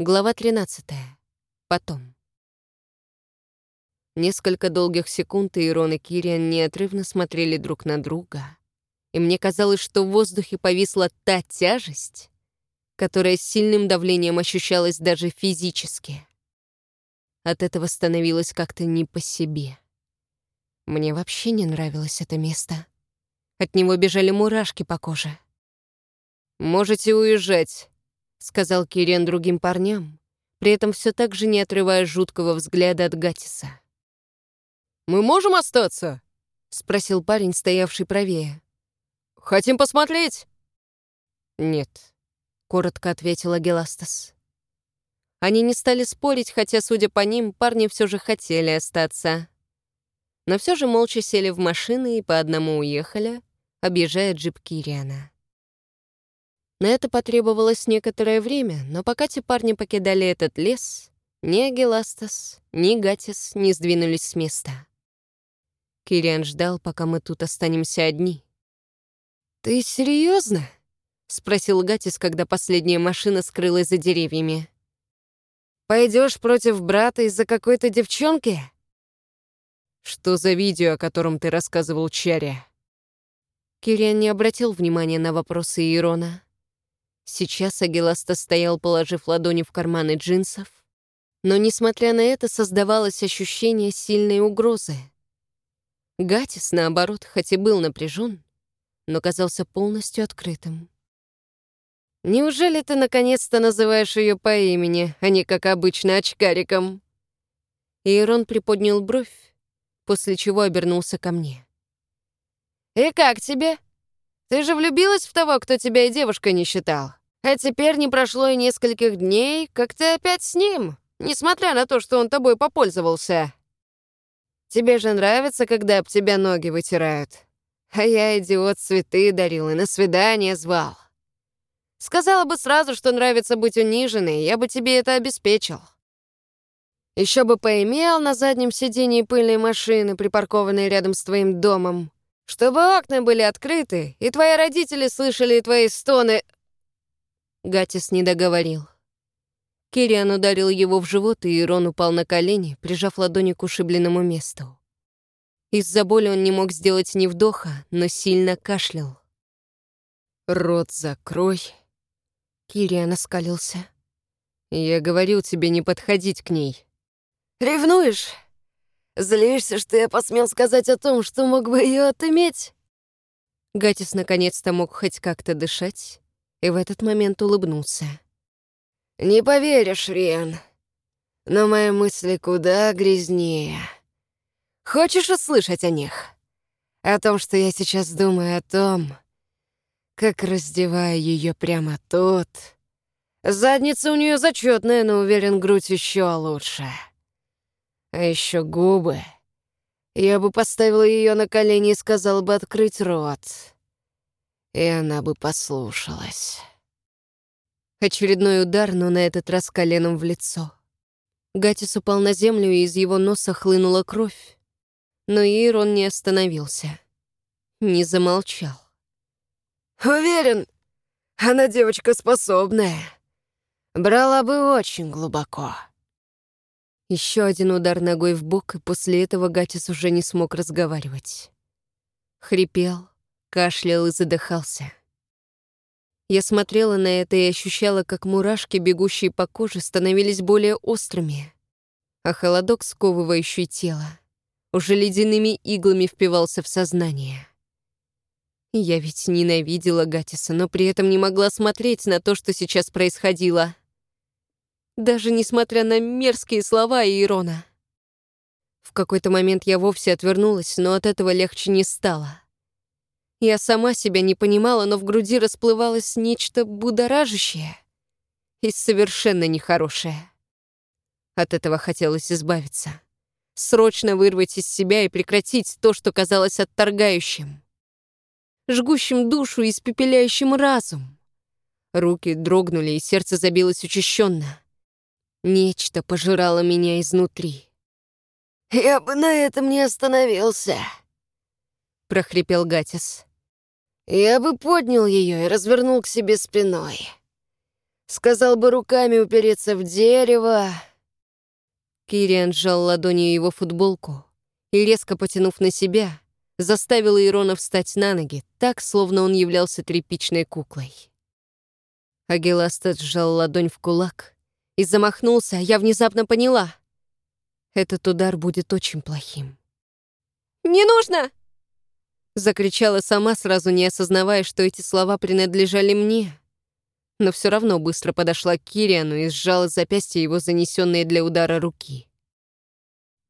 Глава 13. Потом. Несколько долгих секунд Ирон и Кириан неотрывно смотрели друг на друга, и мне казалось, что в воздухе повисла та тяжесть, которая с сильным давлением ощущалась даже физически. От этого становилось как-то не по себе. Мне вообще не нравилось это место. От него бежали мурашки по коже. «Можете уезжать», — сказал Кириан другим парням, при этом все так же не отрывая жуткого взгляда от Гатиса. «Мы можем остаться?» — спросил парень, стоявший правее. «Хотим посмотреть?» «Нет», — коротко ответила Геластас. Они не стали спорить, хотя, судя по ним, парни все же хотели остаться. Но все же молча сели в машины и по одному уехали, объезжая джип Кириана. На это потребовалось некоторое время, но пока те парни покидали этот лес, ни Агеластас, ни Гатис не сдвинулись с места. Кириан ждал, пока мы тут останемся одни. «Ты серьезно? спросил Гатис, когда последняя машина скрылась за деревьями. Пойдешь против брата из-за какой-то девчонки?» «Что за видео, о котором ты рассказывал Чаре?» Кириан не обратил внимания на вопросы Ирона. Сейчас Агиласта стоял, положив ладони в карманы джинсов, но, несмотря на это, создавалось ощущение сильной угрозы. Гатис, наоборот, хоть и был напряжен, но казался полностью открытым. «Неужели ты наконец-то называешь ее по имени, а не, как обычно, очкариком?» Иерон приподнял бровь, после чего обернулся ко мне. «И как тебе? Ты же влюбилась в того, кто тебя и девушкой не считал?» А теперь не прошло и нескольких дней, как ты опять с ним, несмотря на то, что он тобой попользовался. Тебе же нравится, когда об тебя ноги вытирают. А я, идиот, цветы дарил и на свидание звал. Сказала бы сразу, что нравится быть униженной, я бы тебе это обеспечил. Еще бы поимел на заднем сидении пыльной машины, припаркованной рядом с твоим домом. Чтобы окна были открыты, и твои родители слышали твои стоны Гатис не договорил. Кириан ударил его в живот, и Ирон упал на колени, прижав ладони к ушибленному месту. Из-за боли он не мог сделать ни вдоха, но сильно кашлял. «Рот закрой!» Кириан оскалился. «Я говорил тебе не подходить к ней». «Ревнуешь? Злишься, что я посмел сказать о том, что мог бы ее отыметь?» Гатис наконец-то мог хоть как-то дышать, и в этот момент улыбнулся. «Не поверишь, Риан, но мои мысли куда грязнее. Хочешь услышать о них? О том, что я сейчас думаю о том, как раздеваю ее прямо тут. Задница у нее зачетная, но уверен, грудь еще лучше. А еще губы. Я бы поставила ее на колени и сказал бы открыть рот и она бы послушалась. Очередной удар, но на этот раз коленом в лицо. Гатис упал на землю, и из его носа хлынула кровь. Но Ирон не остановился. Не замолчал. «Уверен, она девочка способная. Брала бы очень глубоко». Еще один удар ногой в бок, и после этого Гатис уже не смог разговаривать. Хрипел, кашлял и задыхался. Я смотрела на это и ощущала, как мурашки, бегущие по коже, становились более острыми, а холодок, сковывающий тело, уже ледяными иглами впивался в сознание. Я ведь ненавидела Гатиса, но при этом не могла смотреть на то, что сейчас происходило. Даже несмотря на мерзкие слова Ирона. В какой-то момент я вовсе отвернулась, но от этого легче не стало. Я сама себя не понимала, но в груди расплывалось нечто будоражащее и совершенно нехорошее. От этого хотелось избавиться. Срочно вырвать из себя и прекратить то, что казалось отторгающим. Жгущим душу и испепеляющим разум. Руки дрогнули, и сердце забилось учащенно. Нечто пожирало меня изнутри. «Я бы на этом не остановился», — прохрипел Гатис. Я бы поднял ее и развернул к себе спиной. Сказал бы руками упереться в дерево. Кириан сжал ладонью его футболку и, резко потянув на себя, заставил Ирона встать на ноги, так, словно он являлся тряпичной куклой. Агиластат сжал ладонь в кулак и замахнулся, а я внезапно поняла. Этот удар будет очень плохим. «Не нужно!» Закричала сама, сразу не осознавая, что эти слова принадлежали мне. Но все равно быстро подошла к Кириану и сжала запястье его занесенные для удара руки.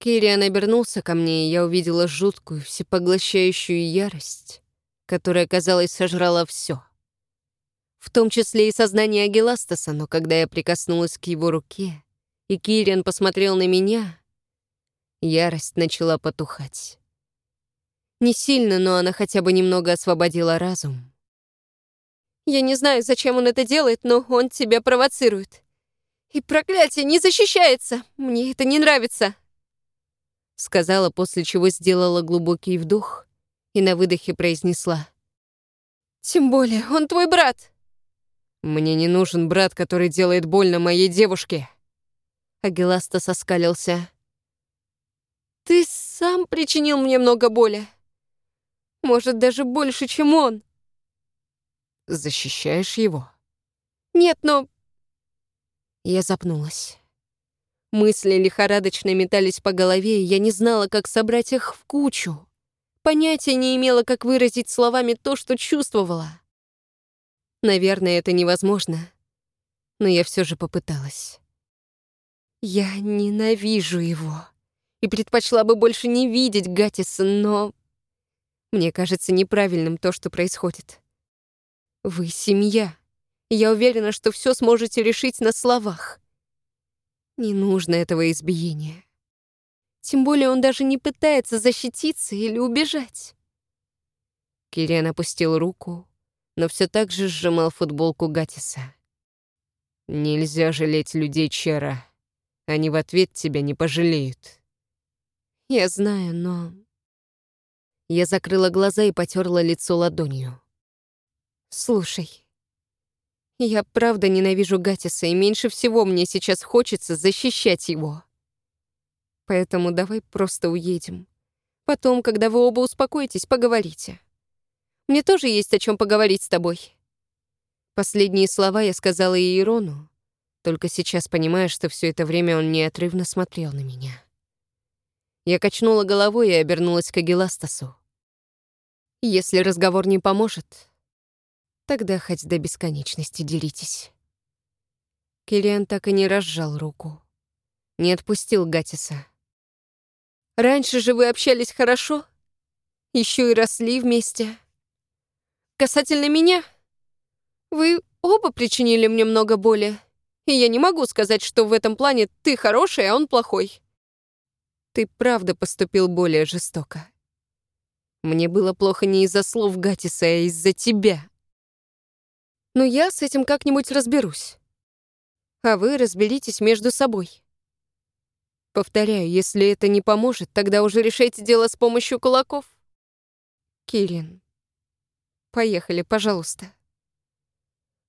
Кириан обернулся ко мне, и я увидела жуткую, всепоглощающую ярость, которая, казалось, сожрала все в том числе и сознание Агиластаса, но когда я прикоснулась к его руке, и Кириан посмотрел на меня, ярость начала потухать. Не сильно, но она хотя бы немного освободила разум. «Я не знаю, зачем он это делает, но он тебя провоцирует. И проклятие не защищается! Мне это не нравится!» Сказала, после чего сделала глубокий вдох и на выдохе произнесла. «Тем более, он твой брат!» «Мне не нужен брат, который делает больно моей девушке!» Агиласта соскалился. «Ты сам причинил мне много боли. Может, даже больше, чем он». «Защищаешь его?» «Нет, но...» Я запнулась. Мысли лихорадочно метались по голове, и я не знала, как собрать их в кучу. Понятия не имела, как выразить словами то, что чувствовала. Наверное, это невозможно, но я все же попыталась. Я ненавижу его и предпочла бы больше не видеть Гатиса, но... Мне кажется неправильным то, что происходит. Вы семья. Я уверена, что все сможете решить на словах. Не нужно этого избиения. Тем более он даже не пытается защититься или убежать. Кириан опустил руку, но все так же сжимал футболку Гатиса. «Нельзя жалеть людей Чера. Они в ответ тебя не пожалеют». «Я знаю, но...» Я закрыла глаза и потерла лицо ладонью. «Слушай, я правда ненавижу Гатиса, и меньше всего мне сейчас хочется защищать его. Поэтому давай просто уедем. Потом, когда вы оба успокоитесь, поговорите». Мне тоже есть о чем поговорить с тобой». Последние слова я сказала и Ирону, только сейчас понимая, что все это время он неотрывно смотрел на меня. Я качнула головой и обернулась к Агиластасу. «Если разговор не поможет, тогда хоть до бесконечности делитесь». Киллиан так и не разжал руку. Не отпустил Гатиса. «Раньше же вы общались хорошо, еще и росли вместе». Касательно меня, вы оба причинили мне много боли, и я не могу сказать, что в этом плане ты хороший, а он плохой. Ты правда поступил более жестоко. Мне было плохо не из-за слов Гатиса, а из-за тебя. Но я с этим как-нибудь разберусь. А вы разберитесь между собой. Повторяю, если это не поможет, тогда уже решайте дело с помощью кулаков. Кирин, Поехали, пожалуйста».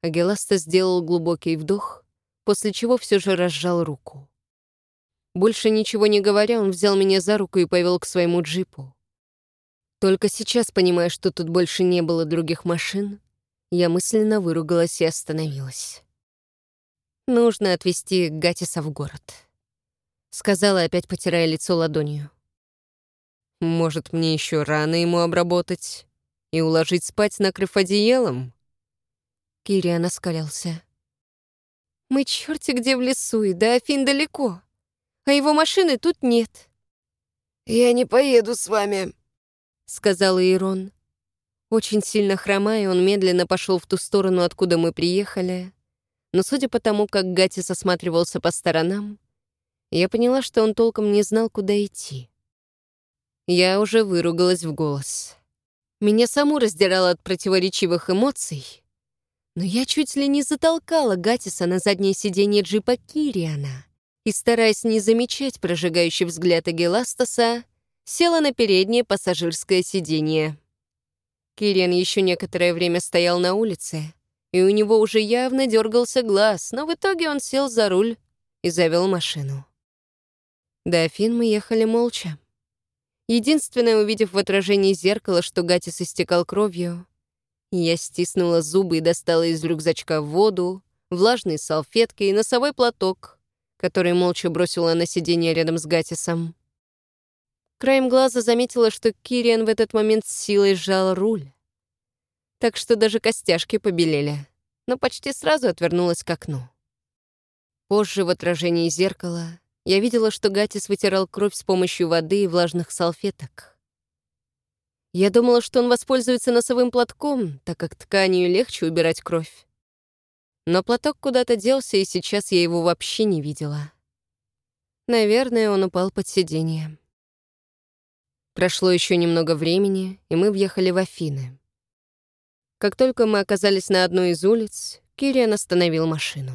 Агеласта сделал глубокий вдох, после чего все же разжал руку. Больше ничего не говоря, он взял меня за руку и повел к своему джипу. Только сейчас, понимая, что тут больше не было других машин, я мысленно выругалась и остановилась. «Нужно отвезти Гатиса в город», — сказала, опять потирая лицо ладонью. «Может, мне еще рано ему обработать?» И уложить спать, накрыв одеялом?» Кириан оскалился. «Мы черти где в лесу, и до Афин далеко, а его машины тут нет». «Я не поеду с вами», — сказал Ирон. Очень сильно хромая, он медленно пошел в ту сторону, откуда мы приехали. Но судя по тому, как Гатис осматривался по сторонам, я поняла, что он толком не знал, куда идти. Я уже выругалась в голос. Меня саму раздирало от противоречивых эмоций, но я чуть ли не затолкала Гатиса на заднее сиденье джипа Кириана и, стараясь не замечать прожигающий взгляд Агеластаса, села на переднее пассажирское сиденье. Кириан еще некоторое время стоял на улице, и у него уже явно дергался глаз, но в итоге он сел за руль и завел машину. До Афин мы ехали молча. Единственное, увидев в отражении зеркала, что Гатис истекал кровью, я стиснула зубы и достала из рюкзачка воду, влажные салфетки и носовой платок, который молча бросила на сиденье рядом с Гатисом. Краем глаза заметила, что Кириан в этот момент с силой сжал руль. Так что даже костяшки побелели, но почти сразу отвернулась к окну. Позже в отражении зеркала я видела, что Гатис вытирал кровь с помощью воды и влажных салфеток. Я думала, что он воспользуется носовым платком, так как тканью легче убирать кровь. Но платок куда-то делся, и сейчас я его вообще не видела. Наверное, он упал под сиденье. Прошло еще немного времени, и мы въехали в Афины. Как только мы оказались на одной из улиц, Кириан остановил машину.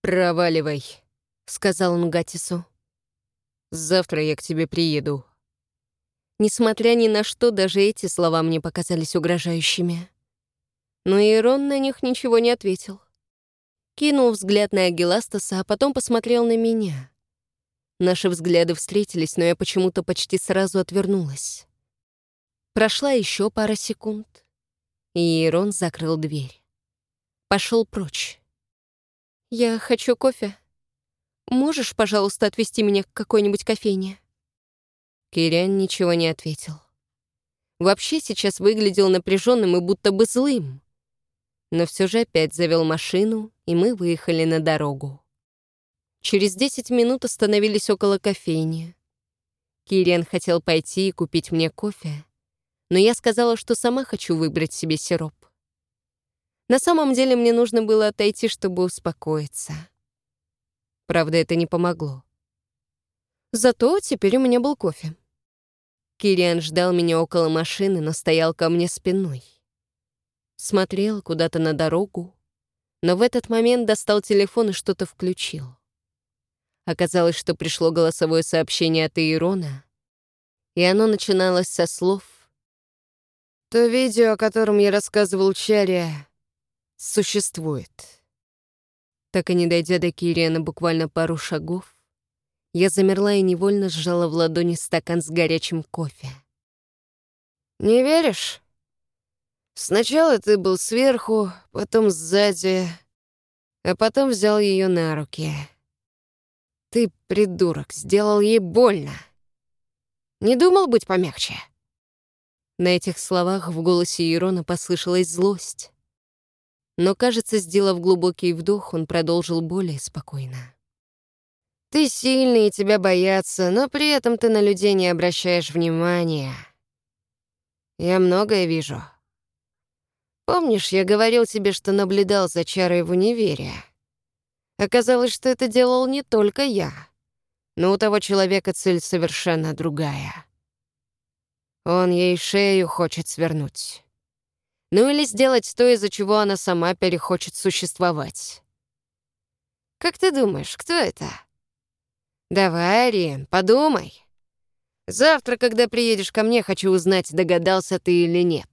«Проваливай», — сказал он Гатису. «Завтра я к тебе приеду». Несмотря ни на что, даже эти слова мне показались угрожающими. Но Ирон на них ничего не ответил. Кинул взгляд на Агиластаса, а потом посмотрел на меня. Наши взгляды встретились, но я почему-то почти сразу отвернулась. Прошла еще пара секунд, и Ирон закрыл дверь. Пошел прочь. «Я хочу кофе. Можешь, пожалуйста, отвезти меня к какой-нибудь кофейне?» Кириан ничего не ответил. Вообще сейчас выглядел напряженным и будто бы злым. Но все же опять завел машину, и мы выехали на дорогу. Через 10 минут остановились около кофейни. Кириан хотел пойти и купить мне кофе, но я сказала, что сама хочу выбрать себе сироп. На самом деле мне нужно было отойти, чтобы успокоиться. Правда, это не помогло. Зато теперь у меня был кофе. Кириан ждал меня около машины, но стоял ко мне спиной. Смотрел куда-то на дорогу, но в этот момент достал телефон и что-то включил. Оказалось, что пришло голосовое сообщение от Иерона, и оно начиналось со слов «То видео, о котором я рассказывал Чаре, существует». Так и не дойдя до Кириана буквально пару шагов, я замерла и невольно сжала в ладони стакан с горячим кофе. «Не веришь? Сначала ты был сверху, потом сзади, а потом взял ее на руки». Ты, придурок, сделал ей больно. Не думал быть помягче?» На этих словах в голосе Ирона послышалась злость. Но, кажется, сделав глубокий вдох, он продолжил более спокойно. «Ты сильный, и тебя боятся, но при этом ты на людей не обращаешь внимания. Я многое вижу. Помнишь, я говорил тебе, что наблюдал за Чарой в универе?» Оказалось, что это делал не только я. Но у того человека цель совершенно другая. Он ей шею хочет свернуть. Ну или сделать то, из-за чего она сама перехочет существовать. Как ты думаешь, кто это? Давай, Ариен, подумай. Завтра, когда приедешь ко мне, хочу узнать, догадался ты или нет.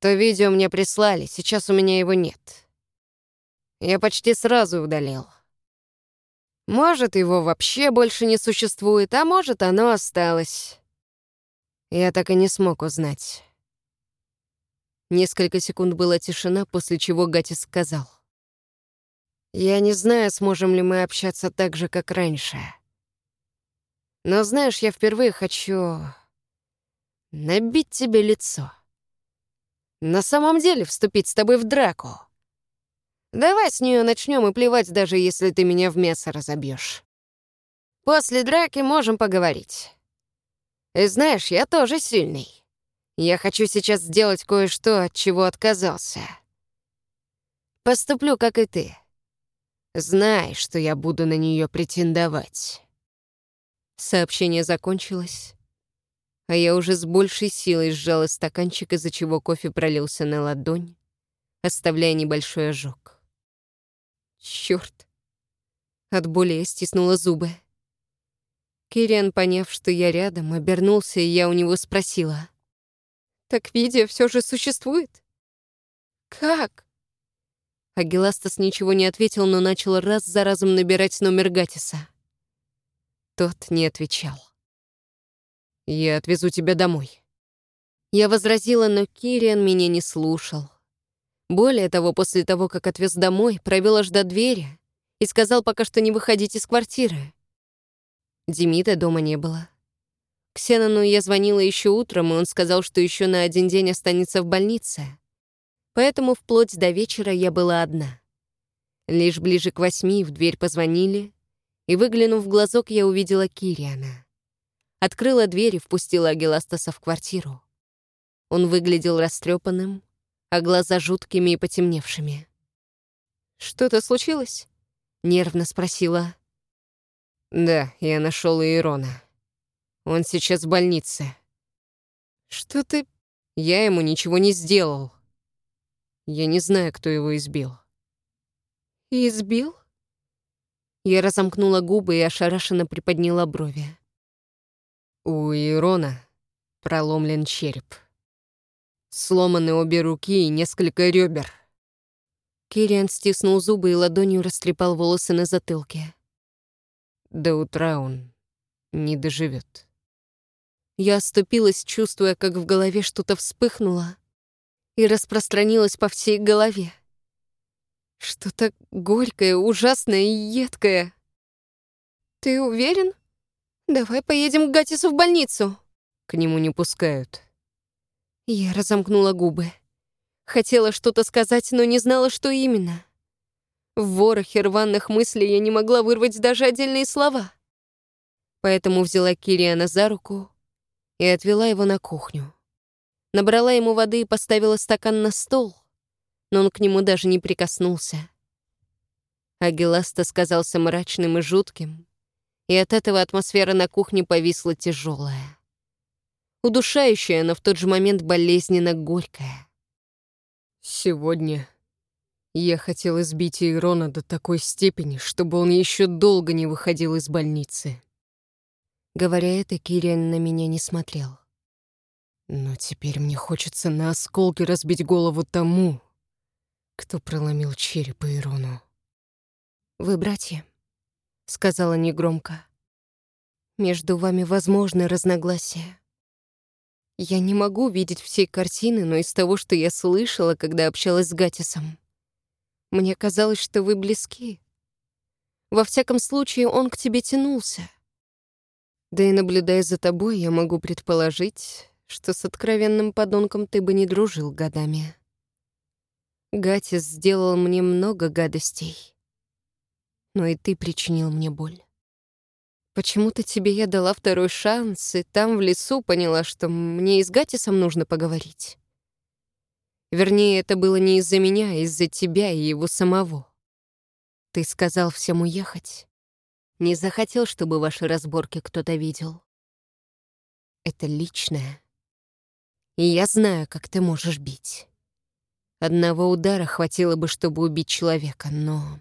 То видео мне прислали, сейчас у меня его нет я почти сразу удалил. Может, его вообще больше не существует, а может, оно осталось. Я так и не смог узнать. Несколько секунд была тишина, после чего Гатис сказал. «Я не знаю, сможем ли мы общаться так же, как раньше. Но знаешь, я впервые хочу набить тебе лицо. На самом деле вступить с тобой в драку. Давай с нее начнем и плевать, даже если ты меня в мясо разобьешь. После драки можем поговорить. И знаешь, я тоже сильный. Я хочу сейчас сделать кое-что, от чего отказался. Поступлю, как и ты. Знай, что я буду на нее претендовать. Сообщение закончилось, а я уже с большей силой сжала стаканчик, из-за чего кофе пролился на ладонь, оставляя небольшой ожог. Черт! От боли я стиснула зубы. Кириан, поняв, что я рядом, обернулся, и я у него спросила. «Так видео все же существует?» Как? Агиластас ничего не ответил, но начал раз за разом набирать номер Гатиса. Тот не отвечал. «Я отвезу тебя домой». Я возразила, но Кириан меня не слушал. Более того, после того, как отвез домой, провел аж до двери и сказал пока что не выходить из квартиры. Демида дома не было. Ксенону я звонила еще утром, и он сказал, что еще на один день останется в больнице. Поэтому вплоть до вечера я была одна. Лишь ближе к восьми в дверь позвонили, и, выглянув в глазок, я увидела Кириана. Открыла дверь и впустила Агиластаса в квартиру. Он выглядел растрепанным, а глаза жуткими и потемневшими. «Что-то случилось?» — нервно спросила. «Да, я нашел Ирона. Он сейчас в больнице». «Что ты...» «Я ему ничего не сделал. Я не знаю, кто его избил». «Избил?» Я разомкнула губы и ошарашенно приподняла брови. У Ирона проломлен череп. Сломаны обе руки и несколько ребер. Кириан стиснул зубы и ладонью растрепал волосы на затылке. До утра он не доживет. Я оступилась, чувствуя, как в голове что-то вспыхнуло и распространилось по всей голове. Что-то горькое, ужасное и едкое. «Ты уверен? Давай поедем к Гатису в больницу». К нему не пускают. Я разомкнула губы. Хотела что-то сказать, но не знала, что именно. В ворохе рваных мыслей я не могла вырвать даже отдельные слова. Поэтому взяла Кириана за руку и отвела его на кухню. Набрала ему воды и поставила стакан на стол, но он к нему даже не прикоснулся. Агиласта сказался мрачным и жутким, и от этого атмосфера на кухне повисла тяжелая. Удушающая, но в тот же момент болезненно горькая. Сегодня я хотел избить Ирона до такой степени, чтобы он еще долго не выходил из больницы. Говоря это, Кириан на меня не смотрел. Но теперь мне хочется на осколки разбить голову тому, кто проломил череп Ирону. «Вы братья», — сказала негромко. «Между вами возможны разногласия. Я не могу видеть всей картины, но из того, что я слышала, когда общалась с Гатисом, мне казалось, что вы близки. Во всяком случае, он к тебе тянулся. Да и наблюдая за тобой, я могу предположить, что с откровенным подонком ты бы не дружил годами. Гатис сделал мне много гадостей. Но и ты причинил мне боль. Почему-то тебе я дала второй шанс, и там в лесу поняла, что мне и с Гатисом нужно поговорить. Вернее, это было не из-за меня, а из-за тебя и его самого. Ты сказал всем уехать. Не захотел, чтобы ваши разборки кто-то видел. Это личное. И я знаю, как ты можешь бить. Одного удара хватило бы, чтобы убить человека, но...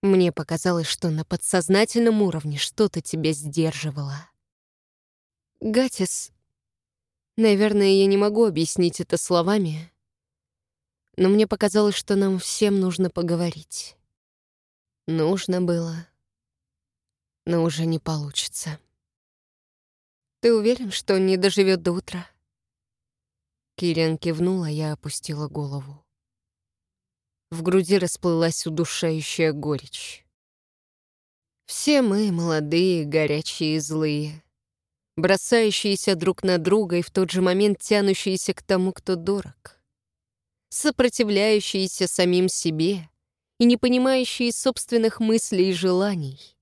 Мне показалось, что на подсознательном уровне что-то тебя сдерживало. Гатис... Наверное, я не могу объяснить это словами, но мне показалось, что нам всем нужно поговорить. Нужно было, но уже не получится. Ты уверен, что не доживет до утра? Кириан кивнула, я опустила голову. В груди расплылась удушающая горечь. Все мы молодые, горячие и злые, бросающиеся друг на друга и в тот же момент тянущиеся к тому, кто дорог, сопротивляющиеся самим себе и не понимающие собственных мыслей и желаний,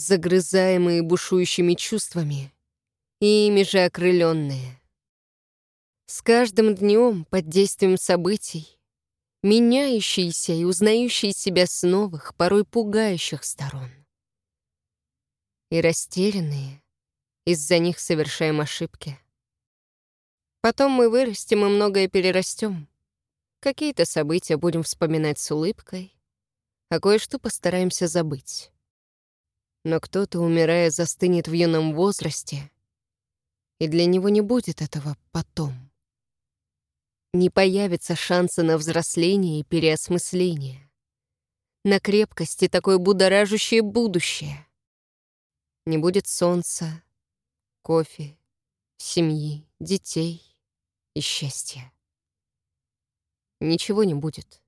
загрызаемые бушующими чувствами и ими же окрыленные. С каждым днем под действием событий, меняющиеся и узнающие себя с новых, порой пугающих сторон. И растерянные, из-за них совершаем ошибки. Потом мы вырастем и многое перерастем. Какие-то события будем вспоминать с улыбкой, а кое-что постараемся забыть. Но кто-то, умирая, застынет в юном возрасте, и для него не будет этого потом. не появится шанса на взросление и переосмысление, на крепкость и такое будоражащее будущее. Не будет солнца, кофе, семьи, детей и счастья. Ничего не будет.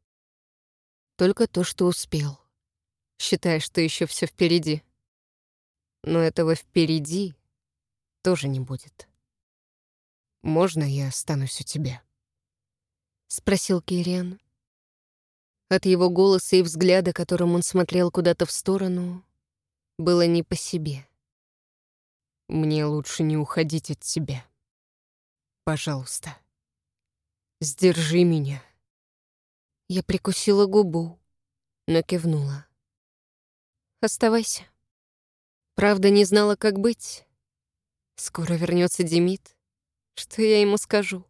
Только то, что успел. Считая, что еще все впереди. Но этого впереди тоже не будет. «Можно я останусь у тебя?» — спросил Кириан. От его голоса и взгляда, которым он смотрел куда-то в сторону, было не по себе. «Мне лучше не уходить от тебя. Пожалуйста, сдержи меня». Я прикусила губу, но кивнула. «Оставайся». Правда, не знала, как быть. Скоро вернется Демид. Что я ему скажу?